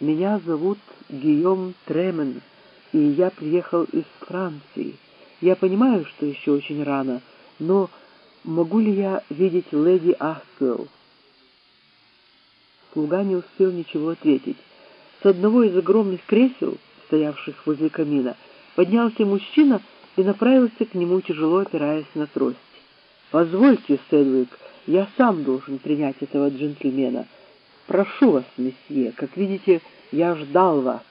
Меня зовут Гийом Тремен, и я приехал из Франции. Я понимаю, что еще очень рано, но могу ли я видеть леди Ахтуэлл?» Слуга не успел ничего ответить. С одного из огромных кресел, стоявших возле камина, поднялся мужчина и направился к нему, тяжело опираясь на трость. «Позвольте, Седвик, я сам должен принять этого джентльмена. Прошу вас, месье, как видите, я ждал вас.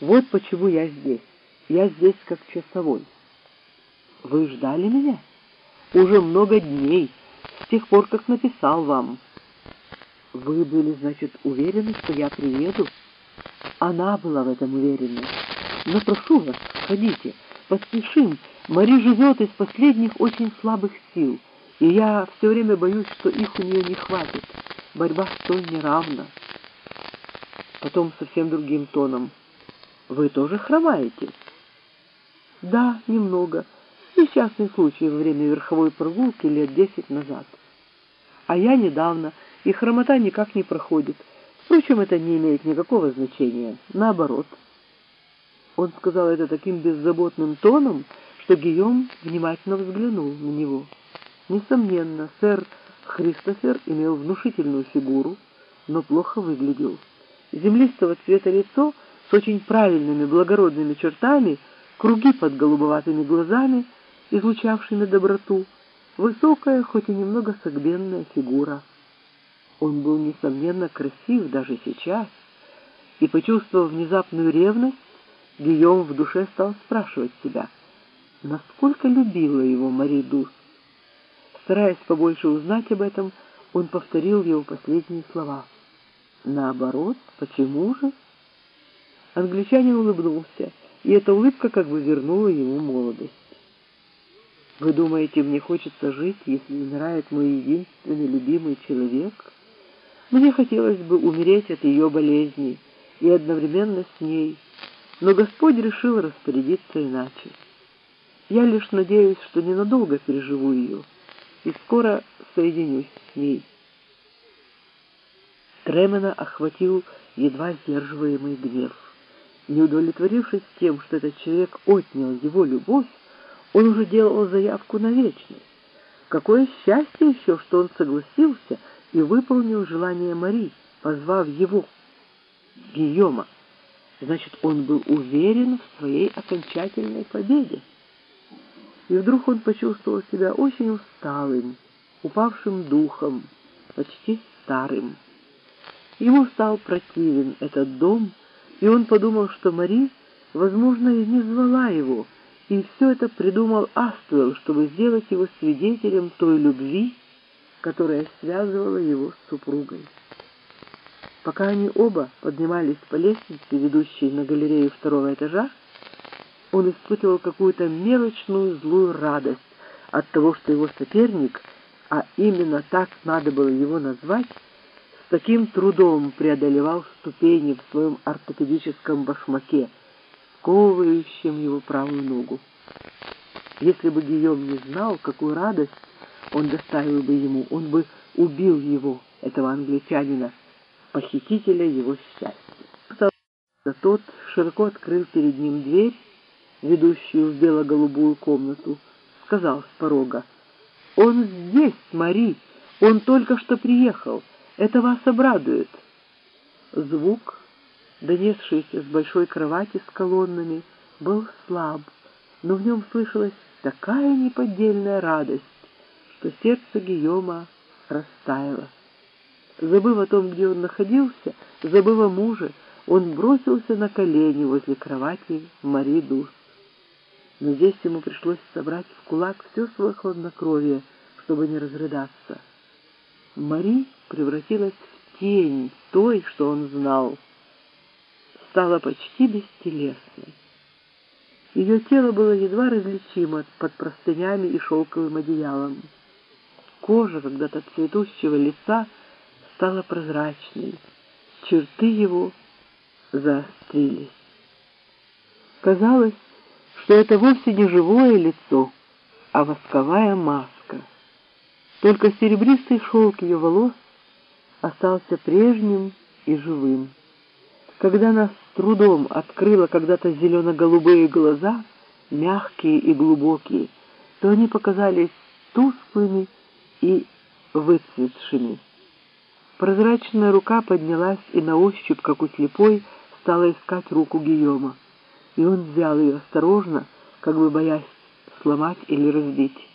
Вот почему я здесь. Я здесь как часовой». «Вы ждали меня?» «Уже много дней, с тех пор, как написал вам». «Вы были, значит, уверены, что я приеду?» Она была в этом уверена. «Но прошу вас, входите, поспешим. Мари живет из последних очень слабых сил, и я все время боюсь, что их у нее не хватит. Борьба столь неравна». Потом совсем другим тоном. «Вы тоже хромаете?» «Да, немного. Несчастный случай во время верховой прогулки лет десять назад. А я недавно, и хромота никак не проходит». Впрочем, это не имеет никакого значения. Наоборот. Он сказал это таким беззаботным тоном, что Гийом внимательно взглянул на него. Несомненно, сэр Христофер имел внушительную фигуру, но плохо выглядел. Землистого цвета лицо с очень правильными благородными чертами, круги под голубоватыми глазами, излучавшими доброту, высокая, хоть и немного согбенная фигура. Он был, несомненно, красив даже сейчас, и, почувствовав внезапную ревность, Гийом в душе стал спрашивать себя, насколько любила его Мари Дус. Стараясь побольше узнать об этом, он повторил его последние слова. «Наоборот, почему же?» Англичанин улыбнулся, и эта улыбка как бы вернула ему молодость. «Вы думаете, мне хочется жить, если умирает мой единственный любимый человек?» Мне хотелось бы умереть от ее болезни и одновременно с ней, но Господь решил распорядиться иначе. Я лишь надеюсь, что ненадолго переживу ее и скоро соединюсь с ней. Тремена охватил едва сдерживаемый гнев. Не удовлетворившись тем, что этот человек отнял его любовь, он уже делал заявку на вечность. Какое счастье еще, что он согласился и выполнил желание Мари, позвав его, Гийома. Значит, он был уверен в своей окончательной победе. И вдруг он почувствовал себя очень усталым, упавшим духом, почти старым. Ему стал противен этот дом, и он подумал, что Мари, возможно, и не звала его, и все это придумал Аствелл, чтобы сделать его свидетелем той любви, которая связывала его с супругой. Пока они оба поднимались по лестнице, ведущей на галерею второго этажа, он испытывал какую-то мелочную злую радость от того, что его соперник, а именно так надо было его назвать, с таким трудом преодолевал ступени в своем ортопедическом башмаке, сковывающем его правую ногу. Если бы Гийом не знал, какую радость он доставил бы ему, он бы убил его, этого англичанина, похитителя его счастья. Тот широко открыл перед ним дверь, ведущую в бело-голубую комнату, сказал с порога, «Он здесь, Мари, он только что приехал, это вас обрадует». Звук, донесшийся с большой кровати с колоннами, был слаб, но в нем слышалась такая неподдельная радость, что сердце Гийома растаяло. Забыв о том, где он находился, забыв о муже, он бросился на колени возле кровати Мари Дус. Но здесь ему пришлось собрать в кулак все свое хладнокровие, чтобы не разрыдаться. Мари превратилась в тень той, что он знал, стала почти бестелесной. Ее тело было едва различимо под простынями и шелковым одеялом. Кожа когда-то цветущего лица стала прозрачной, черты его заострились. Казалось, что это вовсе не живое лицо, а восковая маска. Только серебристый шелк ее волос остался прежним и живым. Когда она с трудом открыла когда-то зелено-голубые глаза, мягкие и глубокие, то они показались тусклыми и выцветшими. Прозрачная рука поднялась и на ощупь, как у слепой, стала искать руку Гийома. И он взял ее осторожно, как бы боясь сломать или разбить.